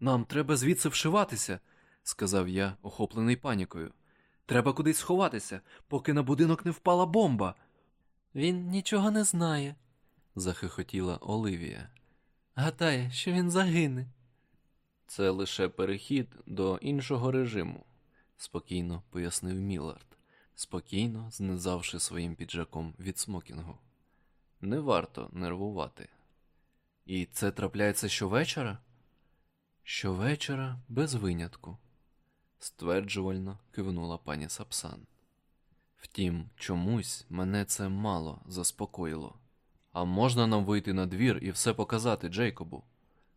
Нам треба звідси вшиватися, сказав я, охоплений панікою. Треба кудись сховатися, поки на будинок не впала бомба. Він нічого не знає, захихотіла Оливія. Гадає, що він загине. Це лише перехід до іншого режиму, спокійно пояснив Мілард, спокійно знизавши своїм піджаком від смокінгу. Не варто нервувати. І це трапляється щовечора? Щовечора без винятку, стверджувально кивнула пані Сапсан. Втім, чомусь мене це мало заспокоїло. А можна нам вийти на двір і все показати Джейкобу?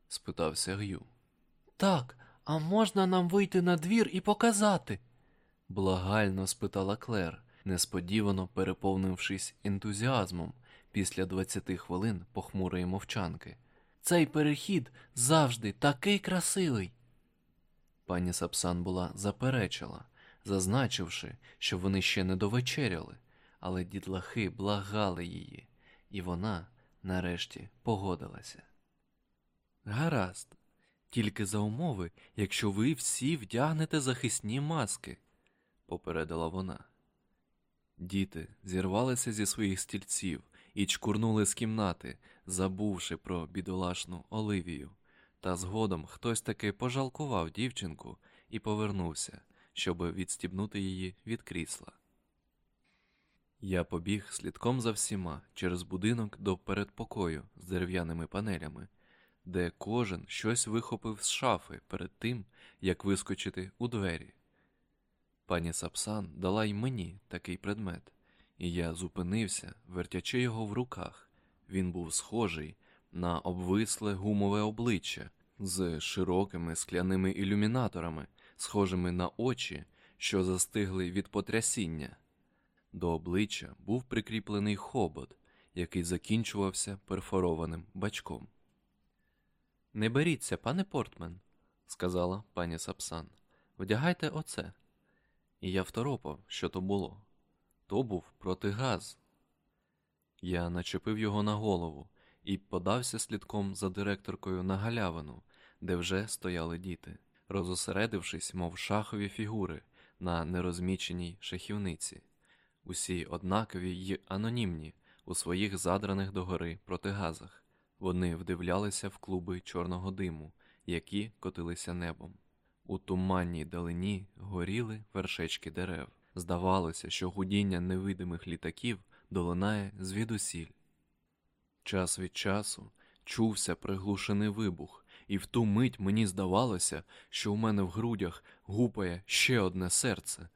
спитався Г'ю. Так, а можна нам вийти на двір і показати? благально спитала Клер, несподівано переповнившись ентузіазмом після двадцяти хвилин похмурої мовчанки. Цей перехід завжди такий красивий. Пані Сапсан була заперечила, зазначивши, що вони ще не довечеряли, але дітлахи благали її, і вона нарешті погодилася. Гаразд, тільки за умови, якщо ви всі вдягнете захисні маски, попередила вона. Діти зірвалися зі своїх стільців і чкурнули з кімнати, забувши про бідолашну Оливію. Та згодом хтось таки пожалкував дівчинку і повернувся, щоб відстібнути її від крісла. Я побіг слідком за всіма через будинок до передпокою з дерев'яними панелями, де кожен щось вихопив з шафи перед тим, як вискочити у двері. Пані Сапсан дала й мені такий предмет, і я зупинився, вертячи його в руках. Він був схожий на обвисле гумове обличчя з широкими скляними ілюмінаторами, схожими на очі, що застигли від потрясіння. До обличчя був прикріплений хобот, який закінчувався перфорованим бачком. Не баріться, пане Портмен, сказала пані Сапсан. Вдягайте оце. І я второпав, що то було. То був протигаз. Я начепив його на голову і подався слідком за директоркою на галявину, де вже стояли діти, розосередившись, мов шахові фігури на нерозміченій шахівниці, усі однакові й анонімні у своїх задраних догори протигазах. Вони вдивлялися в клуби чорного диму, які котилися небом. У туманній далині горіли вершечки дерев. Здавалося, що гудіння невидимих літаків долинає звідусіль. Час від часу чувся приглушений вибух, і в ту мить мені здавалося, що у мене в грудях гупає ще одне серце.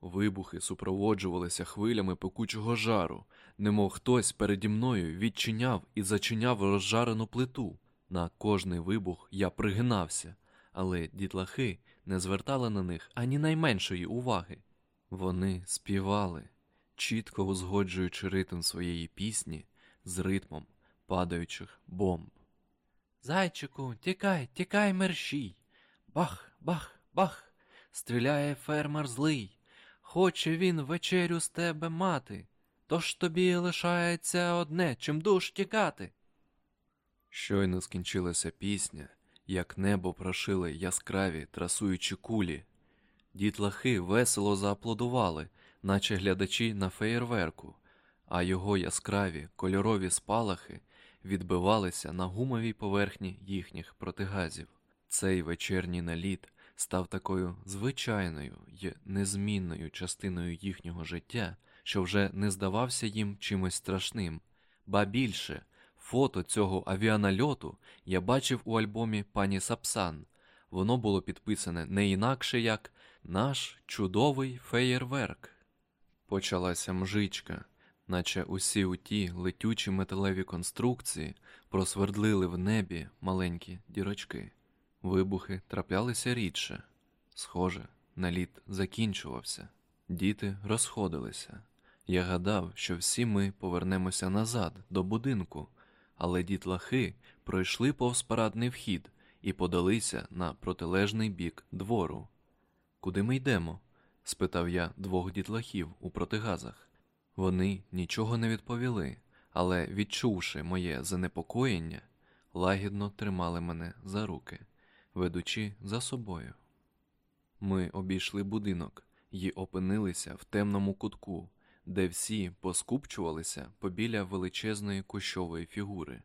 Вибухи супроводжувалися хвилями пекучого жару, немов хтось переді мною відчиняв і зачиняв розжарену плиту. На кожний вибух я пригинався, але дітлахи не звертали на них ані найменшої уваги. Вони співали, чітко узгоджуючи ритм своєї пісні з ритмом падаючих бомб. Зайчику, тікай, тікай, мерщій. Бах, бах, бах. Стріляє фермер злий. Хоче він вечерю з тебе мати, тож тобі лишається одне, чим душ тікати. Щойно скінчилася пісня, як небо прошили яскраві трасуючі кулі. Дітлахи весело зааплодували, наче глядачі на феєрверку, а його яскраві кольорові спалахи відбивалися на гумовій поверхні їхніх протигазів. Цей вечірній наліт став такою звичайною й незмінною частиною їхнього життя, що вже не здавався їм чимось страшним, ба більше. Фото цього авіанальоту я бачив у альбомі пані Сапсан. Воно було підписане не інакше як наш чудовий феєрверк. Почалася мжичка, наче усі у ті летючі металеві конструкції просвердлили в небі маленькі дірочки. Вибухи траплялися рідше. Схоже, наліт закінчувався, діти розходилися. Я гадав, що всі ми повернемося назад до будинку, але дітлахи пройшли повз парадний вхід і подалися на протилежний бік двору. Куди ми йдемо? спитав я двох дітлахів у протигазах. Вони нічого не відповіли, але, відчувши моє занепокоєння, лагідно тримали мене за руки. ведучи за собою. Ми обійшли будинок і опинилися в темному кутку, де всі поскупчувалися побіля величезної кущової фігури.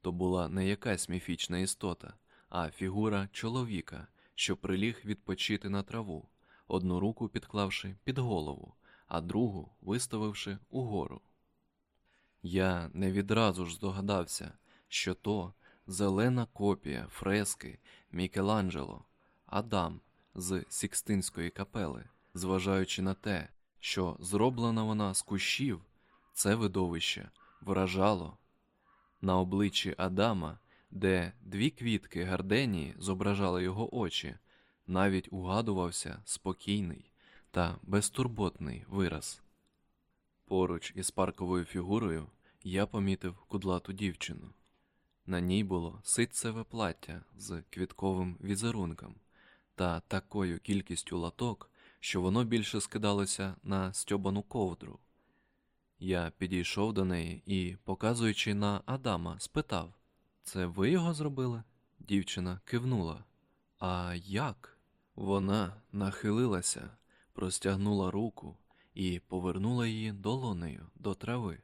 То була не якась міфічна істота, а фігура чоловіка, що приліг відпочити на траву, одну руку підклавши під голову, а другу виставивши угору. Я не відразу ж здогадався, що то зелена копія фрески Мікеланджело Адам з Сікстинської капели, зважаючи на те, що зроблена вона з кущів, це видовище вражало. На обличчі Адама, де дві квітки гарденії зображали його очі, навіть угадувався спокійний та безтурботний вираз. Поруч із парковою фігурою я помітив кудлату дівчину. На ній було ситцеве плаття з квітковим візерунком та такою кількістю латок, що воно більше скидалося на стьобану ковдру. Я підійшов до неї і, показуючи на Адама, спитав Це ви його зробили? Дівчина кивнула. А як? Вона нахилилася, простягнула руку і повернула її долонею до трави.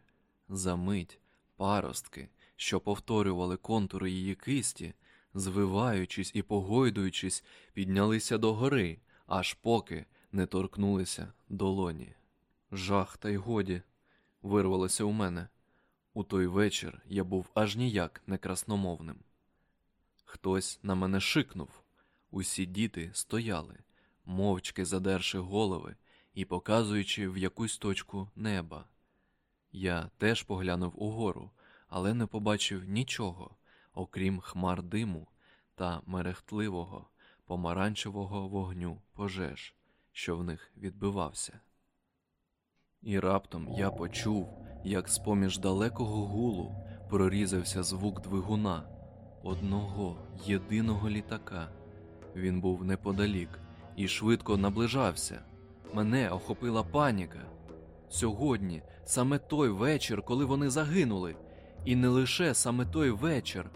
Замить паростки, що повторювали контури її кисті, звиваючись і погойдуючись, піднялися догори, аж поки не торкнулися долоні. Жах, та й годі, вирвалося у мене. У той вечір я був аж ніяк не красномовним. Хтось на мене шикнув. Усі діти стояли, мовчки задерши голови і показуючи в якусь точку неба. Я теж поглянув угору, але не побачив нічого, окрім хмар диму та мерехтливого помаранчевого вогню пожеж, що в них відбивався. І раптом я почув, як з поміж далекого гулу прорізався звук двигуна одного єдиного літака. Він був неподалік і швидко наближався. Мене охопила паніка. Сьогодні саме той вечір, коли вони загинули, і не лише саме той вечір,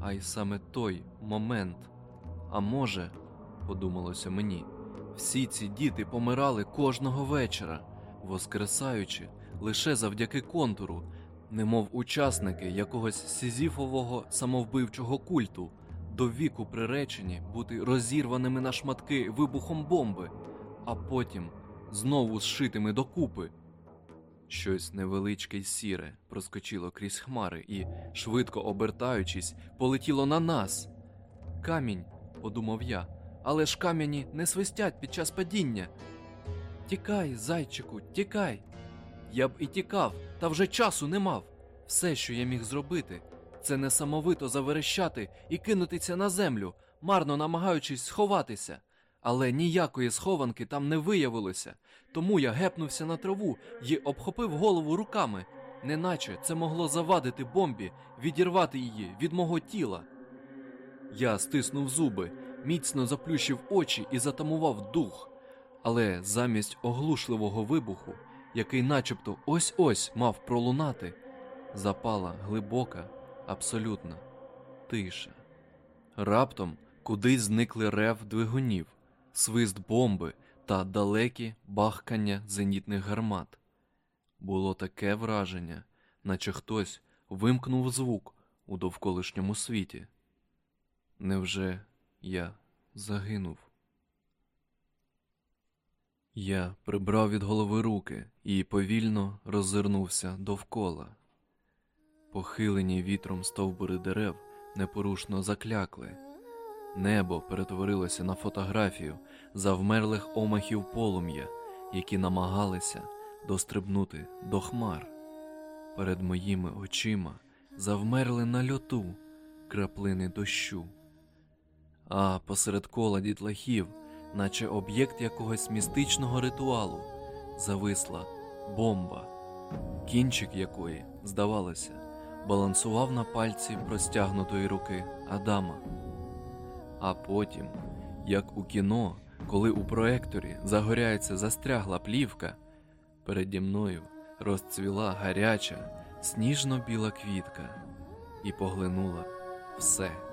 а й саме той момент. А може, подумалося мені, всі ці діти помирали кожного вечора, воскресаючи лише завдяки контуру, немов учасники якогось сізіфового самовбивчого культу, до віку приречені бути розірваними на шматки вибухом бомби, а потім знову зшитими докупи. Щось невеличке й сіре проскочило крізь хмари і, швидко обертаючись, полетіло на нас. Камінь, подумав я, але ж камені не свистять під час падіння. Тікай, зайчику, тікай. Я б і тікав, та вже часу не мав. Все, що я міг зробити, це несамовито заверещати і кинутися на землю, марно намагаючись сховатися. Але ніякої схованки там не виявилося, тому я гепнувся на траву і обхопив голову руками, неначе це могло завадити бомбі, відірвати її від мого тіла. Я стиснув зуби, міцно заплющив очі і затамував дух. Але замість оглушливого вибуху, який начебто ось ось мав пролунати, запала глибока, абсолютна тиша. Раптом кудись зникли рев двигунів, свист бомби та далекі бахкання зенітних гармат. Було таке враження, наче хтось вимкнув звук у довколишньому світі. Невже я загинув? Я прибрав від голови руки і повільно роззирнувся довкола. Похилені вітром стовбури дерев непорушно заклякли. Небо перетворилося на фотографію завмерлих омахів полум'я, які намагалися дострибнути до хмар. Перед моїми очима завмерли на льоту краплини дощу, а посеред кола дітлахів, наче об'єкт якогось містичного ритуалу, зависла бомба, кінчик якої, здавалося, балансував на пальці простягнутої руки Адама. А потім, як у кіно, коли у проекторі загоряється застрягла плівка, переді мною розцвіла гаряча, сніжно-біла квітка і поглинула все.